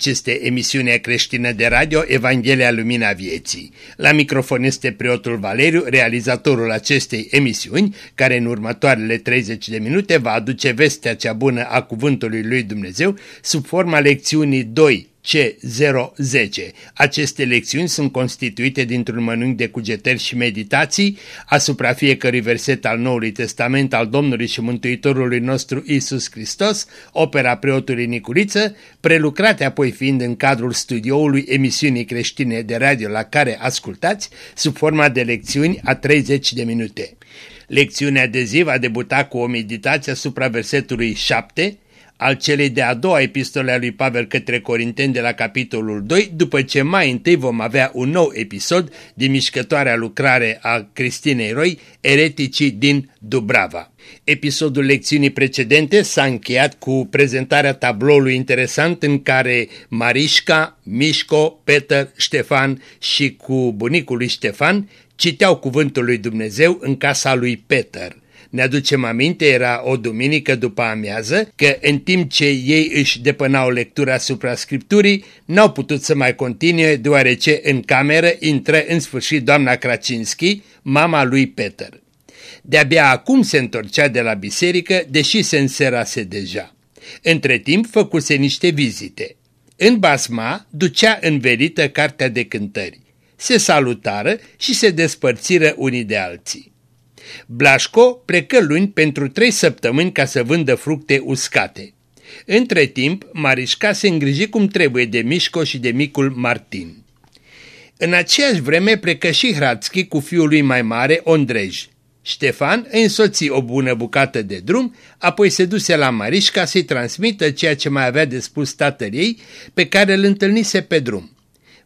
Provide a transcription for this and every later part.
Aici este emisiunea creștină de radio Evanghelia Lumina Vieții. La microfon este preotul Valeriu, realizatorul acestei emisiuni, care în următoarele 30 de minute va aduce vestea cea bună a Cuvântului Lui Dumnezeu sub forma lecțiunii 2 C010. Aceste lecțiuni sunt constituite dintr-un mănânc de cugetări și meditații asupra fiecărui verset al Noului Testament al Domnului și Mântuitorului nostru Isus Hristos, opera preotului Nicuriță, prelucrate apoi fiind în cadrul studioului emisiunii creștine de radio la care ascultați, sub forma de lecțiuni a 30 de minute. Lecțiunea de zi va debuta cu o meditație asupra versetului 7, al celei de-a doua epistole a lui Pavel către Corinteni de la capitolul 2, după ce mai întâi vom avea un nou episod din mișcătoarea lucrare a Cristinei Roy, Ereticii din Dubrava. Episodul lecțiunii precedente s-a încheiat cu prezentarea tabloului interesant în care Marișca, Mișco, Peter, Ștefan și cu bunicul lui Ștefan citeau cuvântul lui Dumnezeu în casa lui Peter. Ne aducem aminte, era o duminică după amiază, că în timp ce ei își depănau lectura asupra Scripturii, n-au putut să mai continue, deoarece în cameră intră în sfârșit doamna Kracinski, mama lui Peter. De-abia acum se întorcea de la biserică, deși se înserase deja. Între timp făcuse niște vizite. În basma ducea învelită cartea de cântări. Se salutară și se despărțiră unii de alții. Blașco plecă luni pentru trei săptămâni ca să vândă fructe uscate. Între timp, Marișca se îngriji cum trebuie de Mișco și de micul Martin. În aceeași vreme plecă și Hradski cu fiul lui mai mare, Ondrej. Ștefan însoți o bună bucată de drum, apoi se duse la Marișca să-i transmită ceea ce mai avea de spus tatăl ei, pe care îl întâlnise pe drum.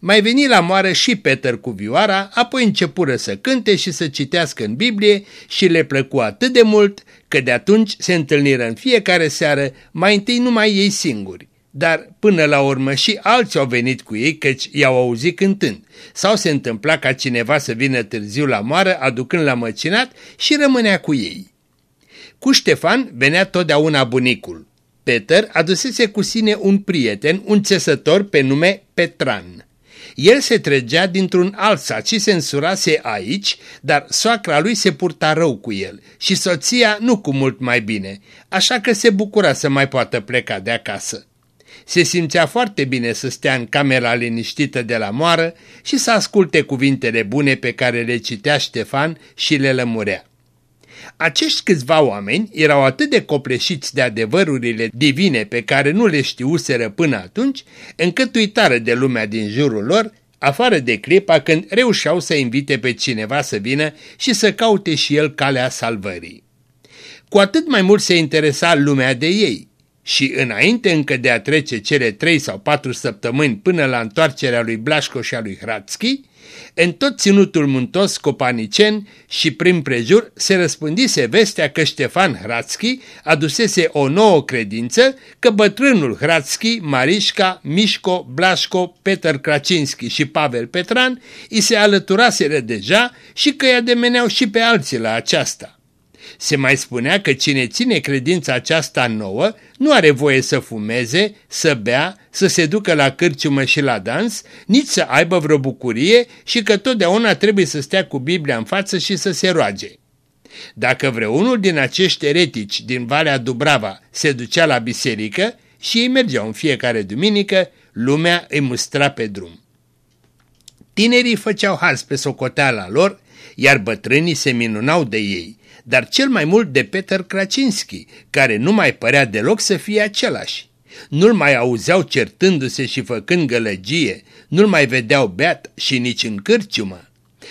Mai veni la moară și Peter cu vioara, apoi începură să cânte și să citească în Biblie și le plăcu atât de mult că de atunci se întâlniră în fiecare seară, mai întâi numai ei singuri. Dar până la urmă și alții au venit cu ei căci i-au auzit cântând. Sau se întâmpla ca cineva să vină târziu la moară aducând la măcinat și rămânea cu ei. Cu Ștefan venea totdeauna bunicul. Peter adusese cu sine un prieten, un țesător pe nume Petran. El se trăgea dintr-un alt sat și se însurase aici, dar soacra lui se purta rău cu el și soția nu cu mult mai bine, așa că se bucura să mai poată pleca de acasă. Se simțea foarte bine să stea în camera liniștită de la moară și să asculte cuvintele bune pe care le citea Ștefan și le lămurea. Acești câțiva oameni erau atât de copleșiți de adevărurile divine pe care nu le știuseră până atunci, încât uitară de lumea din jurul lor, afară de clipa când reușeau să invite pe cineva să vină și să caute și el calea salvării. Cu atât mai mult se interesa lumea de ei și înainte încă de a trece cele trei sau patru săptămâni până la întoarcerea lui Blașco și a lui Hratski, în tot ținutul muntos copanicen și prin prejur se răspândise vestea că Ștefan Hratski adusese o nouă credință că bătrânul Hratski, Marișca, Mișco, Blașco, Peter Kracinski și Pavel Petran îi se alăturaseră deja și că i ademeneau și pe alții la aceasta. Se mai spunea că cine ține credința aceasta nouă nu are voie să fumeze, să bea, să se ducă la cârciumă și la dans, nici să aibă vreo bucurie și că totdeauna trebuie să stea cu Biblia în față și să se roage. Dacă vreunul din acești eretici din Valea Dubrava se ducea la biserică și ei mergeau în fiecare duminică, lumea îi mustra pe drum. Tinerii făceau haz pe socoteala lor, iar bătrânii se minunau de ei, dar cel mai mult de Peter Kracinski, care nu mai părea deloc să fie același. Nu-l mai auzeau certându-se și făcând gălăgie, nu-l mai vedeau beat și nici în cârciumă.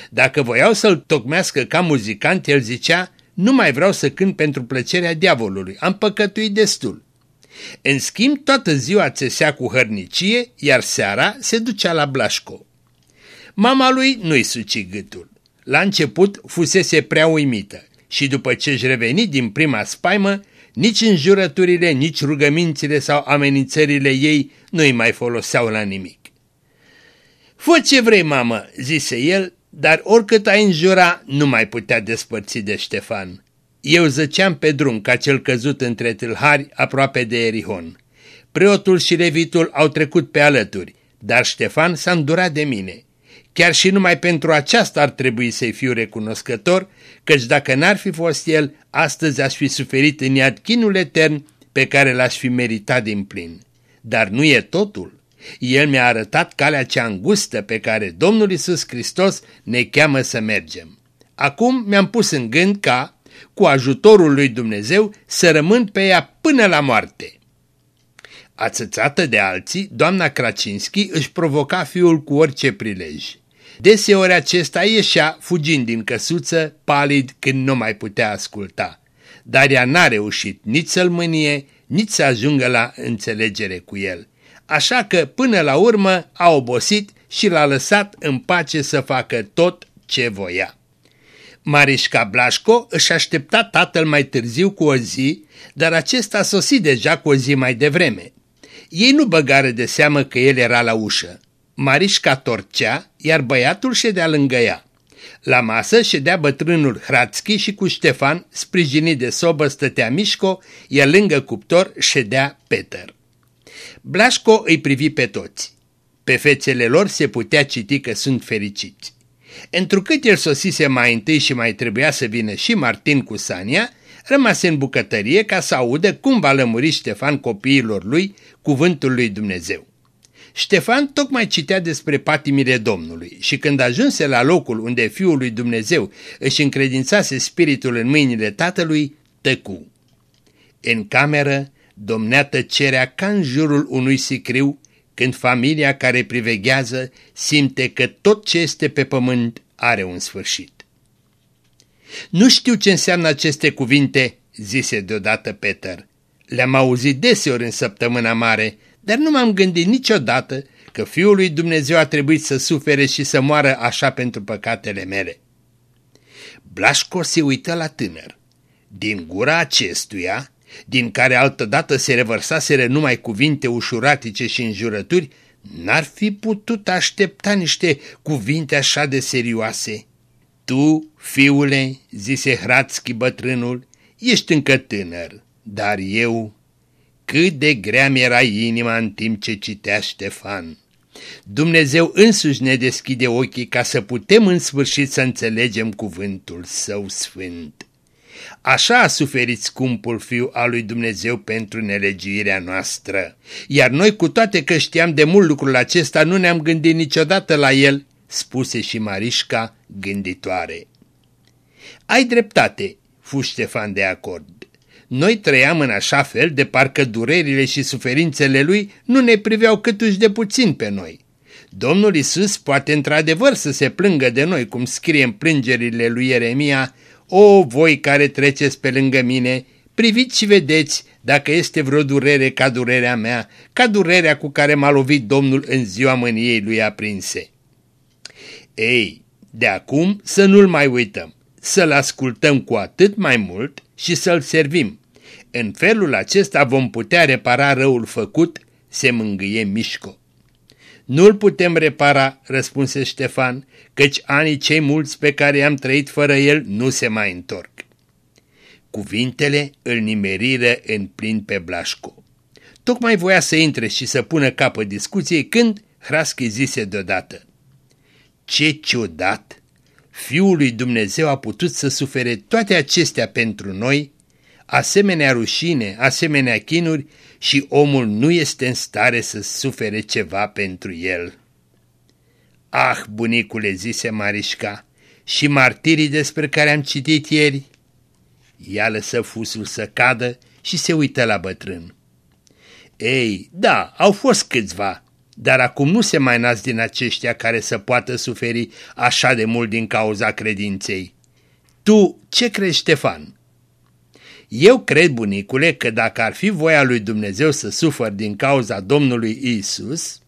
Dacă voiau să-l tocmească ca muzicant, el zicea, nu mai vreau să cânt pentru plăcerea diavolului, am păcătuit destul. În schimb, toată ziua țesea cu hărnicie, iar seara se ducea la Blașco. Mama lui nu-i suci gâtul. La început fusese prea uimită și după ce își reveni din prima spaimă, nici înjurăturile, nici rugămințile sau amenințările ei nu îi mai foloseau la nimic. Fă ce vrei, mamă, zise el, dar oricât ai înjura, nu mai putea despărți de Ștefan. Eu zăceam pe drum ca cel căzut între tâlhari aproape de Erihon. Preotul și levitul au trecut pe alături, dar Ștefan s-a îndurat de mine. Chiar și numai pentru aceasta ar trebui să-i fiu recunoscător, căci dacă n-ar fi fost el, astăzi aș fi suferit în iad chinul etern pe care l-aș fi meritat din plin. Dar nu e totul. El mi-a arătat calea cea îngustă pe care Domnul Isus Hristos ne cheamă să mergem. Acum mi-am pus în gând ca, cu ajutorul lui Dumnezeu, să rămân pe ea până la moarte. Ațățată de alții, doamna Kracinski își provoca fiul cu orice prilej. Deseori acesta ieșea, fugind din căsuță, palid când nu mai putea asculta. Dar ea n-a reușit nici să-l mânie, nici să ajungă la înțelegere cu el. Așa că, până la urmă, a obosit și l-a lăsat în pace să facă tot ce voia. Marișca Blașco își aștepta tatăl mai târziu cu o zi, dar acesta a sosit deja cu o zi mai devreme. Ei nu băgară de seamă că el era la ușă. Marișca torcea, iar băiatul ședea lângă ea. La masă ședea bătrânul Hrațchi și cu Ștefan, sprijinit de sobă, stătea Mișco, iar lângă cuptor ședea Peter. Blașco îi privi pe toți. Pe fețele lor se putea citi că sunt fericiți. Întrucât el sosise mai întâi și mai trebuia să vină și Martin cu Sania, rămase în bucătărie ca să audă cum va lămuri Ștefan copiilor lui cuvântul lui Dumnezeu. Ștefan tocmai citea despre patimile Domnului și când ajunse la locul unde Fiul lui Dumnezeu își încredințase spiritul în mâinile tatălui, tăcu. În cameră domnea tăcerea ca în jurul unui sicriu când familia care priveghează simte că tot ce este pe pământ are un sfârșit. Nu știu ce înseamnă aceste cuvinte, zise deodată Peter. Le-am auzit deseori în săptămâna mare, dar nu m-am gândit niciodată că Fiul lui Dumnezeu a trebuit să sufere și să moară așa pentru păcatele mele. Blașco se uită la tânăr. Din gura acestuia, din care altădată se revărsaseră numai cuvinte ușuratice și înjurături, n-ar fi putut aștepta niște cuvinte așa de serioase. Tu, fiule, zise Hrațchi bătrânul, ești încă tânăr, dar eu cât de grea mi-era inima în timp ce citea Ștefan. Dumnezeu însuși ne deschide ochii ca să putem în sfârșit să înțelegem cuvântul său sfânt. Așa a suferit scumpul fiu al lui Dumnezeu pentru nelegiuirea noastră. Iar noi cu toate că știam de mult lucrul acesta nu ne-am gândit niciodată la el, spuse și Marișca gânditoare. Ai dreptate, fu Ștefan de acord. Noi trăiam în așa fel de parcă durerile și suferințele lui nu ne priveau câtuși de puțin pe noi. Domnul Isus poate într-adevăr să se plângă de noi, cum scrie în plângerile lui Ieremia, O, voi care treceți pe lângă mine, priviți și vedeți dacă este vreo durere ca durerea mea, ca durerea cu care m-a lovit Domnul în ziua mâniei lui aprinse. Ei, de acum să nu-l mai uităm, să-l ascultăm cu atât mai mult și să-l servim, în felul acesta vom putea repara răul făcut, se mângâie Mișco. Nu-l putem repara, răspunse Ștefan, căci anii cei mulți pe care i-am trăit fără el nu se mai întorc. Cuvintele îl nimeriră în plin pe Blașco. Tocmai voia să intre și să pună capăt discuției când Hraschi zise deodată. Ce ciudat! Fiul lui Dumnezeu a putut să sufere toate acestea pentru noi asemenea rușine, asemenea chinuri și omul nu este în stare să sufere ceva pentru el. Ah, bunicule, zise Marișca, și martirii despre care am citit ieri? Ea lăsă fusul să cadă și se uită la bătrân. Ei, da, au fost câțiva, dar acum nu se mai nasc din aceștia care să poată suferi așa de mult din cauza credinței. Tu ce crezi, Ștefan? Eu cred, bunicule, că dacă ar fi voia lui Dumnezeu să sufăr din cauza Domnului Isus,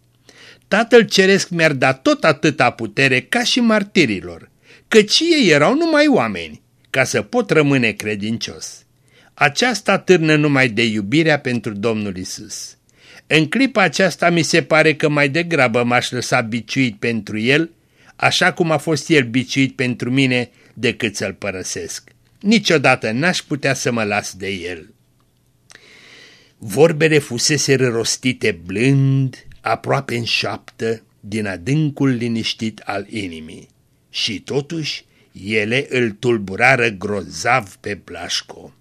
Tatăl Ceresc mi-ar da tot atâta putere ca și martirilor, căci ei erau numai oameni, ca să pot rămâne credincios. Aceasta târnă numai de iubirea pentru Domnul Isus. În clipa aceasta mi se pare că mai degrabă m-aș lăsa biciuit pentru el, așa cum a fost el biciuit pentru mine, decât să-l părăsesc niciodată n-aș putea să mă las de el. Vorbele fusese rostite blând, aproape în șaptă, din adâncul liniștit al inimii. Și totuși ele îl tulburară grozav pe Blașco.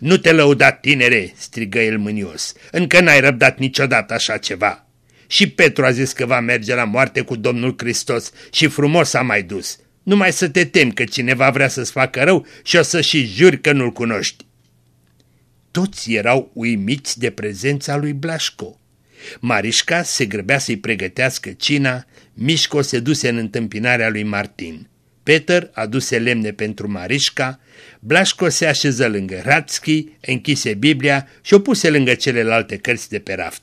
Nu te lăuda, tinere!" strigă el mânios. Încă n-ai răbdat niciodată așa ceva." Și Petru a zis că va merge la moarte cu Domnul Hristos și frumos a mai dus. Numai să te temi că cineva vrea să-ți facă rău și o să și juri că nu-l cunoști. Toți erau uimiți de prezența lui Blașco. Marișca se grăbea să-i pregătească cina, Mișco se duse în întâmpinarea lui Martin. Peter aduse lemne pentru Marișca, Blașco se așeză lângă Ratski, închise Biblia și o puse lângă celelalte cărți de pe raft.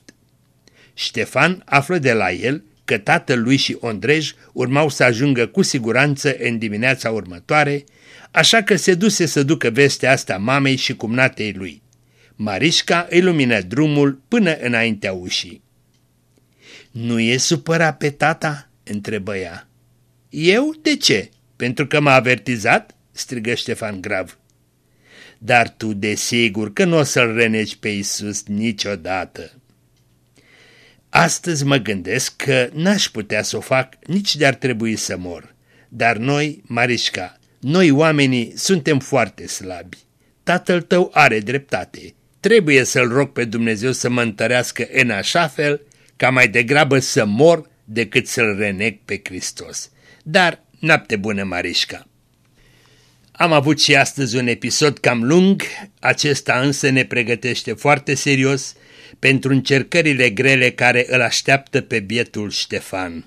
Ștefan află de la el că tatăl lui și Ondrej urmau să ajungă cu siguranță în dimineața următoare, așa că se duse să ducă vestea asta mamei și cumnatei lui. Marișca îi lumină drumul până înaintea ușii. Nu e supărat pe tata?" întrebă ea. Eu? De ce? Pentru că m-a avertizat?" strigă Ștefan grav. Dar tu desigur că nu o să-l renegi pe Isus niciodată. Astăzi mă gândesc că n-aș putea să o fac, nici de-ar trebui să mor. Dar noi, Marișca, noi oamenii suntem foarte slabi. Tatăl tău are dreptate. Trebuie să-l rog pe Dumnezeu să mă întărească în așa fel ca mai degrabă să mor decât să-l reneg pe Hristos. Dar noapte bună, Marișca! Am avut și astăzi un episod cam lung, acesta însă ne pregătește foarte serios pentru încercările grele care îl așteaptă pe bietul Ștefan.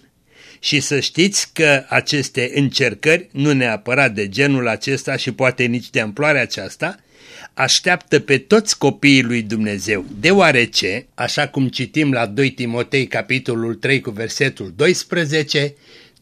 Și să știți că aceste încercări, nu neapărat de genul acesta și poate nici de amploarea aceasta, așteaptă pe toți copiii lui Dumnezeu, deoarece, așa cum citim la 2 Timotei capitolul 3 cu versetul 12,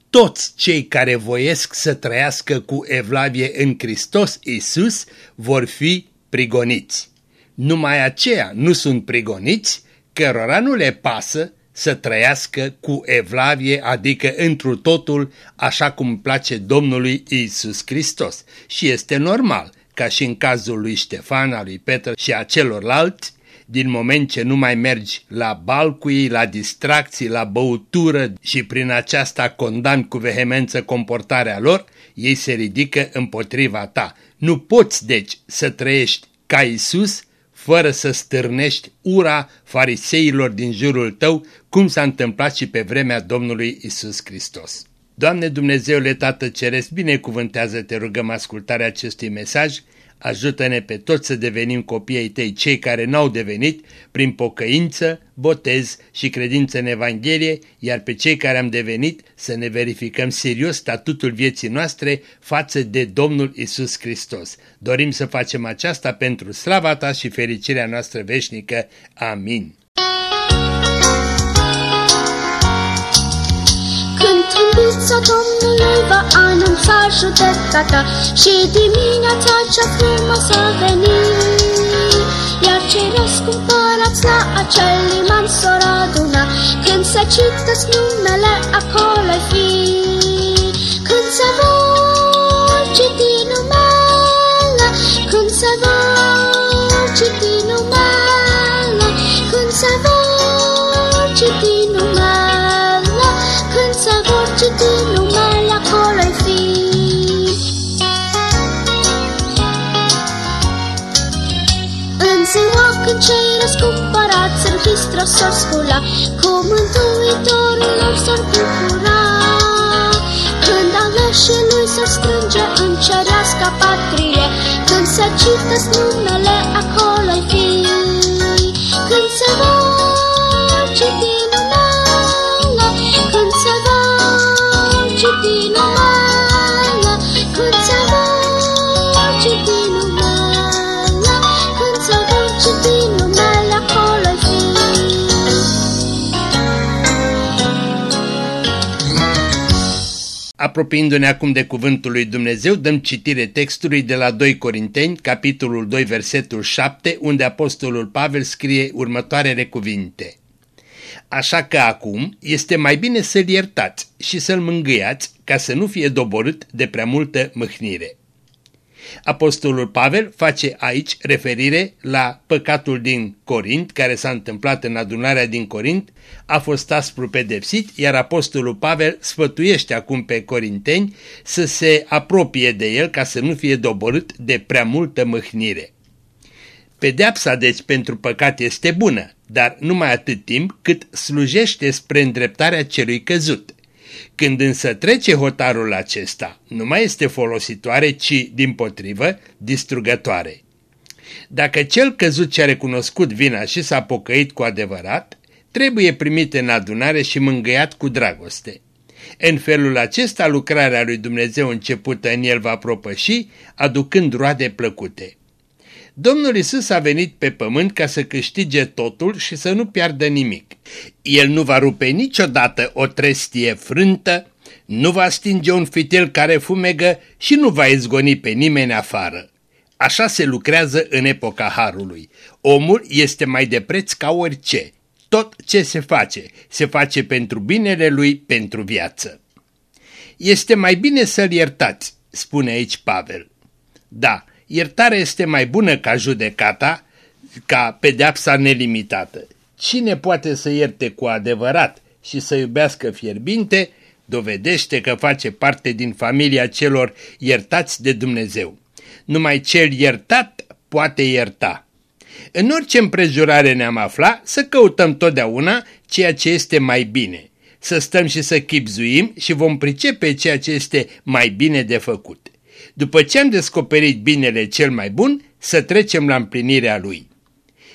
toți cei care voiesc să trăiască cu evlavie în Hristos Isus vor fi prigoniți. Numai aceia nu sunt prigoniți, cărora nu le pasă să trăiască cu evlavie, adică întru totul, așa cum place Domnului Isus Hristos. Și este normal, ca și în cazul lui Ștefan, al lui Petru și a celorlalți, din moment ce nu mai mergi la balcui, la distracții, la băutură și prin aceasta condamni cu vehemență comportarea lor, ei se ridică împotriva ta. Nu poți, deci, să trăiești ca Isus fără să stârnești ura fariseilor din jurul tău, cum s-a întâmplat și pe vremea Domnului Isus Hristos. Doamne Dumnezeule Tată Ceresc, binecuvântează, te rugăm ascultarea acestui mesaj Ajută-ne pe toți să devenim copiii tăi, cei care n-au devenit, prin pocăință, botez și credință în Evanghelie, iar pe cei care am devenit să ne verificăm serios statutul vieții noastre față de Domnul Isus Hristos. Dorim să facem aceasta pentru slava ta și fericirea noastră veșnică. Amin. Trâmbița Domnului va anunța judecata Și dimineața cea frumoasă veni Iar cei răscumpărați la acel liman s-or aduna Când se citesc numele acolo fi. Când se vor în Hristos s-or scula, cu Mântuitorul lor s-or bucura. Când aleșii lui se strânge în cerească patrie, când se cită numele acolo Apropiindu-ne acum de cuvântul lui Dumnezeu, dăm citire textului de la 2 Corinteni, capitolul 2, versetul 7, unde apostolul Pavel scrie următoarele cuvinte. Așa că acum este mai bine să-l iertați și să-l mângâiați ca să nu fie doborât de prea multă mâhnire. Apostolul Pavel face aici referire la păcatul din Corint, care s-a întâmplat în adunarea din Corint, a fost aspru pedepsit, iar Apostolul Pavel sfătuiește acum pe corinteni să se apropie de el ca să nu fie doborât de prea multă mâhnire. Pedeapsa deci pentru păcat este bună, dar numai atât timp cât slujește spre îndreptarea celui căzut. Când însă trece hotarul acesta, nu mai este folositoare, ci, din potrivă, distrugătoare. Dacă cel căzut ce a recunoscut vina și s-a pocăit cu adevărat, trebuie primit în adunare și mângâiat cu dragoste. În felul acesta lucrarea lui Dumnezeu începută în el va propăși, aducând roade plăcute. Domnul Isus a venit pe pământ ca să câștige totul și să nu piardă nimic. El nu va rupe niciodată o trestie frântă, nu va stinge un fitel care fumegă și nu va izgoni pe nimeni afară. Așa se lucrează în epoca Harului. Omul este mai de preț ca orice. Tot ce se face, se face pentru binele lui, pentru viață. Este mai bine să-l iertați, spune aici Pavel. Da, iertarea este mai bună ca judecata, ca pedeapsa nelimitată. Cine poate să ierte cu adevărat și să iubească fierbinte, dovedește că face parte din familia celor iertați de Dumnezeu. Numai cel iertat poate ierta. În orice împrejurare ne-am afla, să căutăm totdeauna ceea ce este mai bine. Să stăm și să chipzuim și vom pricepe ceea ce este mai bine de făcut după ce am descoperit binele cel mai bun, să trecem la împlinirea lui.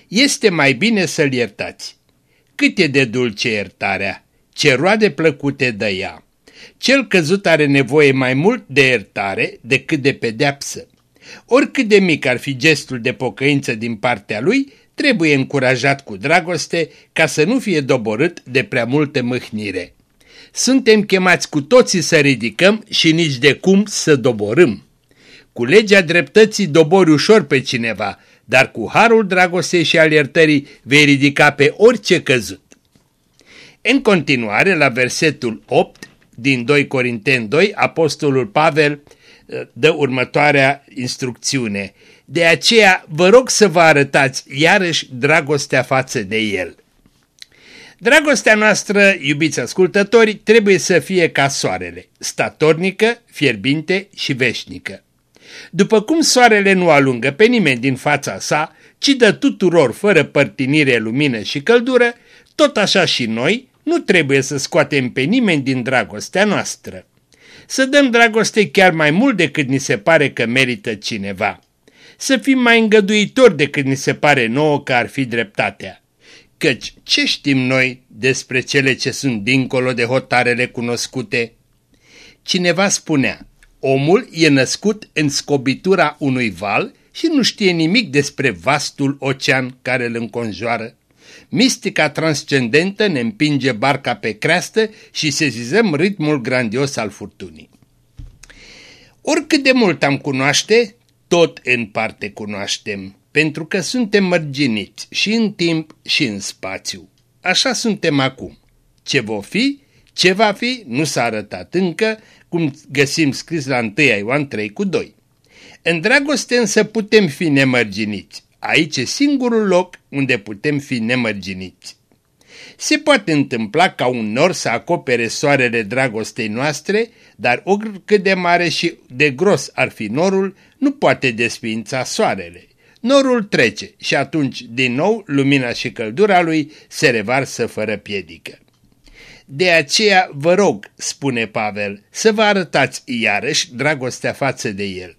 Este mai bine să-l iertați. Cât e de dulce iertarea, ce roade plăcute dă ea. Cel căzut are nevoie mai mult de iertare decât de pedeapsă. Oricât de mic ar fi gestul de pocăință din partea lui, trebuie încurajat cu dragoste ca să nu fie doborât de prea multă mâhnire. Suntem chemați cu toții să ridicăm și nici de cum să doborâm. Cu legea dreptății dobori ușor pe cineva, dar cu harul dragostei și al iertării vei ridica pe orice căzut. În continuare, la versetul 8 din 2 Corinteni 2, apostolul Pavel uh, dă următoarea instrucțiune. De aceea vă rog să vă arătați iarăși dragostea față de el. Dragostea noastră, iubiți ascultători, trebuie să fie ca soarele, statornică, fierbinte și veșnică. După cum soarele nu alungă pe nimeni din fața sa, ci dă tuturor fără părtinire lumină și căldură, tot așa și noi nu trebuie să scoatem pe nimeni din dragostea noastră. Să dăm dragoste chiar mai mult decât ni se pare că merită cineva. Să fim mai îngăduitori decât ni se pare nouă că ar fi dreptatea. Căci ce știm noi despre cele ce sunt dincolo de hotarele cunoscute? Cineva spunea, Omul e născut în scobitura unui val și nu știe nimic despre vastul ocean care îl înconjoară. Mistica transcendentă ne împinge barca pe creastă și sezizăm ritmul grandios al furtunii. Oricât de mult am cunoaște, tot în parte cunoaștem, pentru că suntem mărginiți și în timp și în spațiu. Așa suntem acum. Ce va fi, ce va fi, nu s-a arătat încă, cum găsim scris la 1 Ioan 3 cu 2. În dragoste însă putem fi nemărginiți. Aici e singurul loc unde putem fi nemărginiți. Se poate întâmpla ca un nor să acopere soarele dragostei noastre, dar oricât de mare și de gros ar fi norul, nu poate desfința soarele. Norul trece și atunci, din nou, lumina și căldura lui se revarsă fără piedică. De aceea vă rog, spune Pavel, să vă arătați iarăși dragostea față de el.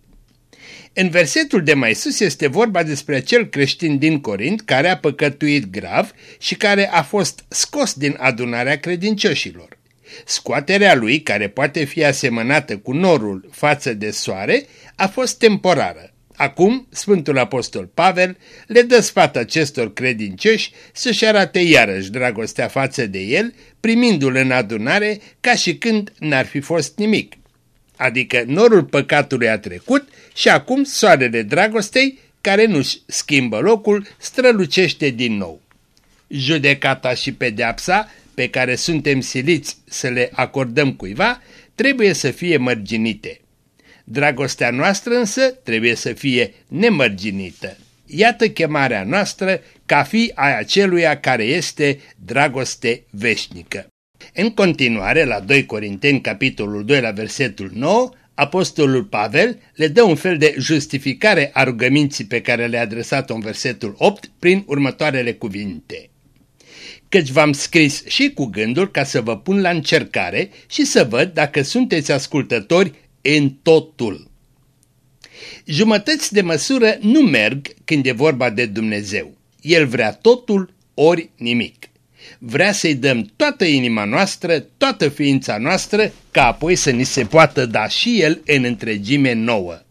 În versetul de mai sus este vorba despre acel creștin din Corint care a păcătuit grav și care a fost scos din adunarea credincioșilor. Scoaterea lui, care poate fi asemănată cu norul față de soare, a fost temporară. Acum, Sfântul Apostol Pavel le dă sfat acestor credincioși să-și arate iarăși dragostea față de el, primindu-l în adunare ca și când n-ar fi fost nimic. Adică norul păcatului a trecut și acum soarele dragostei, care nu-și schimbă locul, strălucește din nou. Judecata și pedeapsa pe care suntem siliți să le acordăm cuiva trebuie să fie mărginite. Dragostea noastră însă trebuie să fie nemărginită. Iată chemarea noastră ca fi a aceluia care este dragoste veșnică. În continuare, la 2 Corinteni, capitolul 2, la versetul 9, Apostolul Pavel le dă un fel de justificare a rugăminții pe care le-a adresat-o în versetul 8 prin următoarele cuvinte. Căci v-am scris și cu gândul ca să vă pun la încercare și să văd dacă sunteți ascultători în totul. Jumătăți de măsură nu merg când e vorba de Dumnezeu. El vrea totul ori nimic. Vrea să-i dăm toată inima noastră, toată ființa noastră, ca apoi să ni se poată da și El în întregime nouă.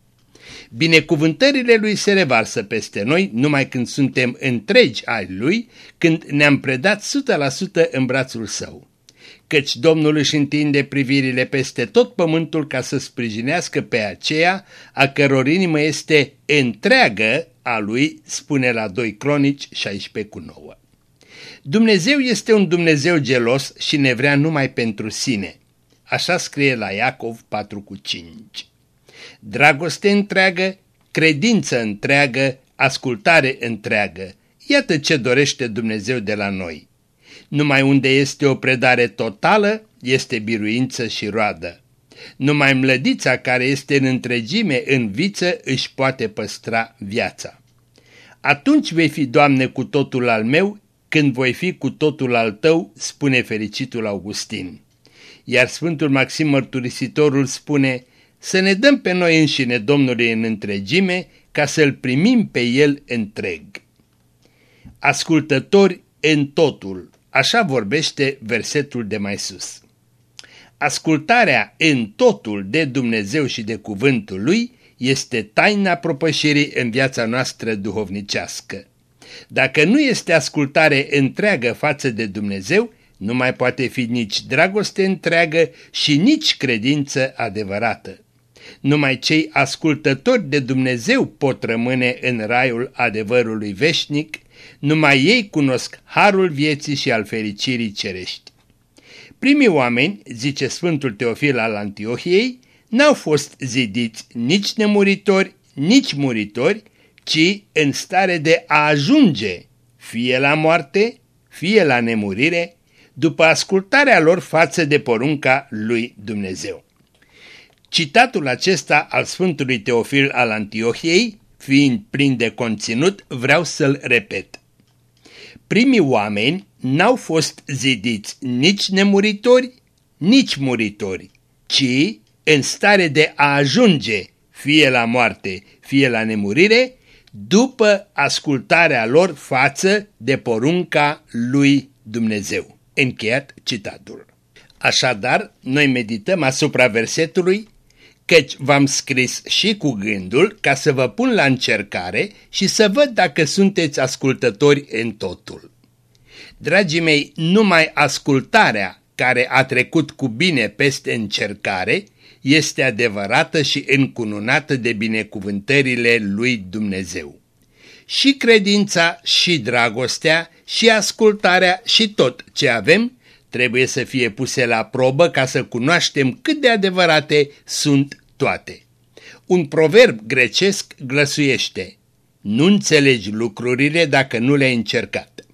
Binecuvântările Lui se revarsă peste noi numai când suntem întregi ai Lui, când ne-am predat 100% în brațul Său căci Domnul își întinde privirile peste tot pământul ca să sprijinească pe aceea a căror inimă este întreagă a lui, spune la 2 Cronici 16 cu 9. Dumnezeu este un Dumnezeu gelos și ne vrea numai pentru sine. Așa scrie la Iacov 4 cu 5. Dragoste întreagă, credință întreagă, ascultare întreagă. Iată ce dorește Dumnezeu de la noi. Numai unde este o predare totală, este biruință și roadă. Numai mlădița care este în întregime în viță își poate păstra viața. Atunci vei fi, Doamne, cu totul al meu, când voi fi cu totul al tău, spune fericitul Augustin. Iar Sfântul Maxim Mărturisitorul spune, să ne dăm pe noi înșine Domnului în întregime, ca să-L primim pe El întreg. Ascultători în totul, Așa vorbește versetul de mai sus. Ascultarea în totul de Dumnezeu și de cuvântul Lui este taina propășirii în viața noastră duhovnicească. Dacă nu este ascultare întreagă față de Dumnezeu, nu mai poate fi nici dragoste întreagă și nici credință adevărată. Numai cei ascultători de Dumnezeu pot rămâne în raiul adevărului veșnic, numai ei cunosc harul vieții și al fericirii cerești. Primii oameni, zice Sfântul Teofil al Antiohiei, n-au fost zidiți nici nemuritori, nici muritori, ci în stare de a ajunge, fie la moarte, fie la nemurire, după ascultarea lor față de porunca lui Dumnezeu. Citatul acesta al Sfântului Teofil al Antiohiei, fiind plin de conținut, vreau să-l repet. Primii oameni n-au fost zidiți nici nemuritori, nici muritori, ci în stare de a ajunge fie la moarte, fie la nemurire, după ascultarea lor față de porunca lui Dumnezeu. Încheiat citatul. Așadar, noi medităm asupra versetului căci v-am scris și cu gândul ca să vă pun la încercare și să văd dacă sunteți ascultători în totul. Dragii mei, numai ascultarea care a trecut cu bine peste încercare este adevărată și încununată de binecuvântările lui Dumnezeu. Și credința, și dragostea, și ascultarea, și tot ce avem trebuie să fie puse la probă ca să cunoaștem cât de adevărate sunt toate. Un proverb grecesc glăsuiește, nu înțelegi lucrurile dacă nu le-ai încercat.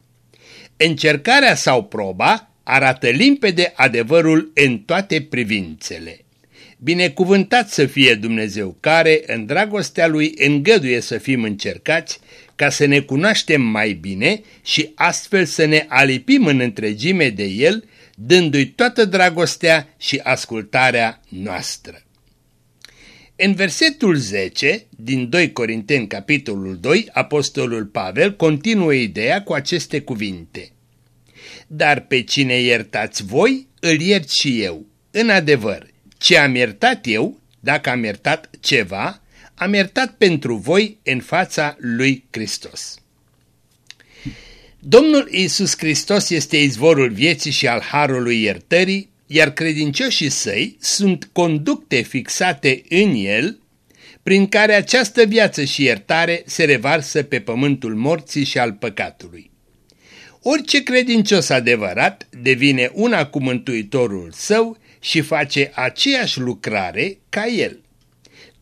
Încercarea sau proba arată limpede adevărul în toate privințele. Binecuvântat să fie Dumnezeu care, în dragostea Lui, îngăduie să fim încercați ca să ne cunoaștem mai bine și astfel să ne alipim în întregime de El, dându-i toată dragostea și ascultarea noastră. În versetul 10 din 2 Corinteni capitolul 2, apostolul Pavel continuă ideea cu aceste cuvinte. Dar pe cine iertați voi, îl iert și eu. În adevăr, ce am iertat eu, dacă am iertat ceva, am iertat pentru voi în fața lui Hristos. Domnul Isus Hristos este izvorul vieții și al harului iertării, iar credincioșii săi sunt conducte fixate în el, prin care această viață și iertare se revarsă pe pământul morții și al păcatului. Orice credincios adevărat devine una cu Mântuitorul său și face aceeași lucrare ca el.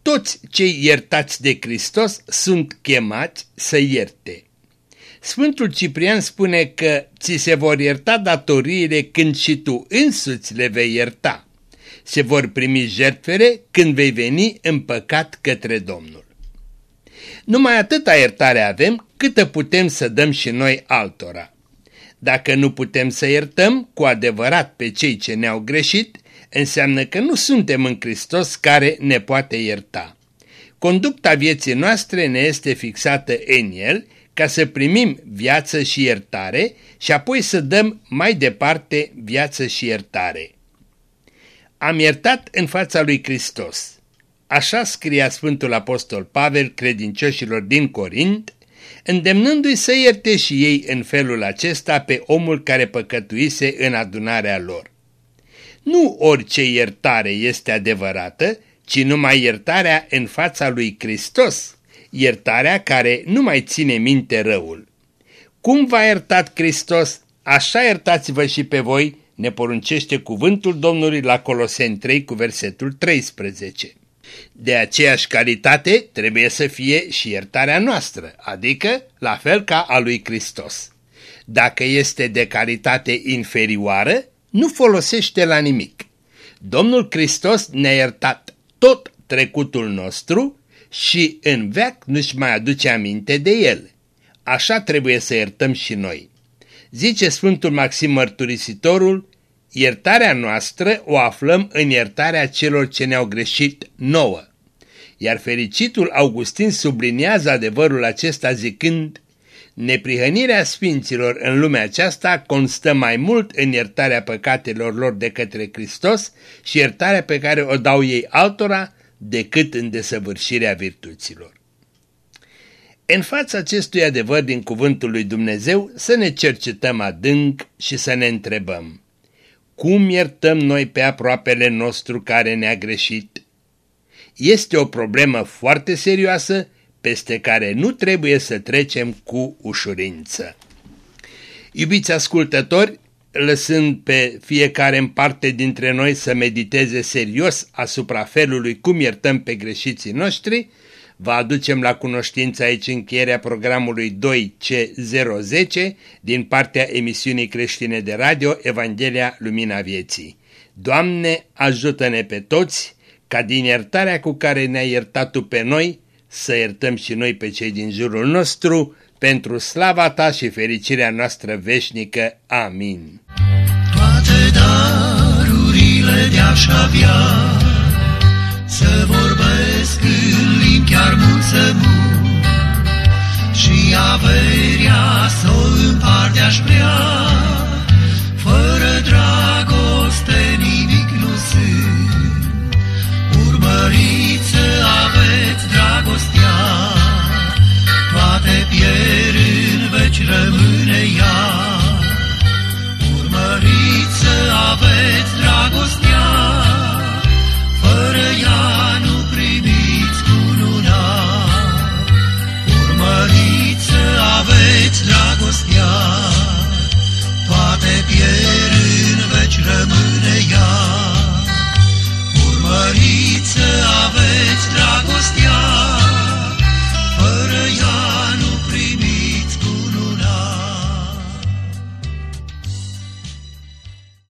toți cei iertați de Hristos sunt chemați să ierte. Sfântul Ciprian spune că ți se vor ierta datoriile când și tu însuți le vei ierta. Se vor primi jertfere când vei veni în păcat către Domnul. Numai atâta iertare avem câtă putem să dăm și noi altora. Dacă nu putem să iertăm cu adevărat pe cei ce ne-au greșit, înseamnă că nu suntem în Hristos care ne poate ierta. Conducta vieții noastre ne este fixată în El ca să primim viață și iertare și apoi să dăm mai departe viață și iertare. Am iertat în fața lui Hristos. Așa scria Sfântul Apostol Pavel credincioșilor din Corint, îndemnându-i să ierte și ei în felul acesta pe omul care păcătuise în adunarea lor. Nu orice iertare este adevărată, ci numai iertarea în fața lui Hristos, iertarea care nu mai ține minte răul. Cum v-a iertat Hristos, așa iertați-vă și pe voi, ne poruncește cuvântul Domnului la Coloseni 3 cu versetul 13. De aceeași calitate trebuie să fie și iertarea noastră, adică la fel ca a lui Hristos. Dacă este de calitate inferioară, nu folosește la nimic. Domnul Hristos ne-a iertat tot trecutul nostru și în veac nu-și mai aduce aminte de el. Așa trebuie să iertăm și noi. Zice Sfântul Maxim Mărturisitorul, iertarea noastră o aflăm în iertarea celor ce ne-au greșit nouă. Iar fericitul Augustin subliniază adevărul acesta zicând, Neprihănirea sfinților în lumea aceasta constă mai mult în iertarea păcatelor lor de către Hristos și iertarea pe care o dau ei altora decât în desăvârșirea virtuților. În fața acestui adevăr din cuvântul lui Dumnezeu să ne cercetăm adânc și să ne întrebăm. Cum iertăm noi pe aproapele nostru care ne-a greșit? Este o problemă foarte serioasă peste care nu trebuie să trecem cu ușurință. Iubiți ascultători, lăsând pe fiecare în parte dintre noi să mediteze serios asupra felului cum iertăm pe greșiții noștri, vă aducem la cunoștință aici încheierea programului 2C010 din partea emisiunii creștine de radio Evanghelia Lumina Vieții. Doamne, ajută-ne pe toți ca din iertarea cu care ne-ai iertat Tu pe noi, să iertăm și noi pe cei din jurul nostru, pentru slava Ta și fericirea noastră veșnică. Amin darurile de aș avea, Să vorbesc în limbi chiar mult să Și averia să o împart aș vrea, Fără dragoste nimic nu sunt, Urmăriți să aveți dragostea, Toate pierd în veci rămâne ea aveți dragostea, fără ea nu primiți cununa. Urmăriți aveți dragostea, toate pierd în veci. Urmăriți să aveți dragostea,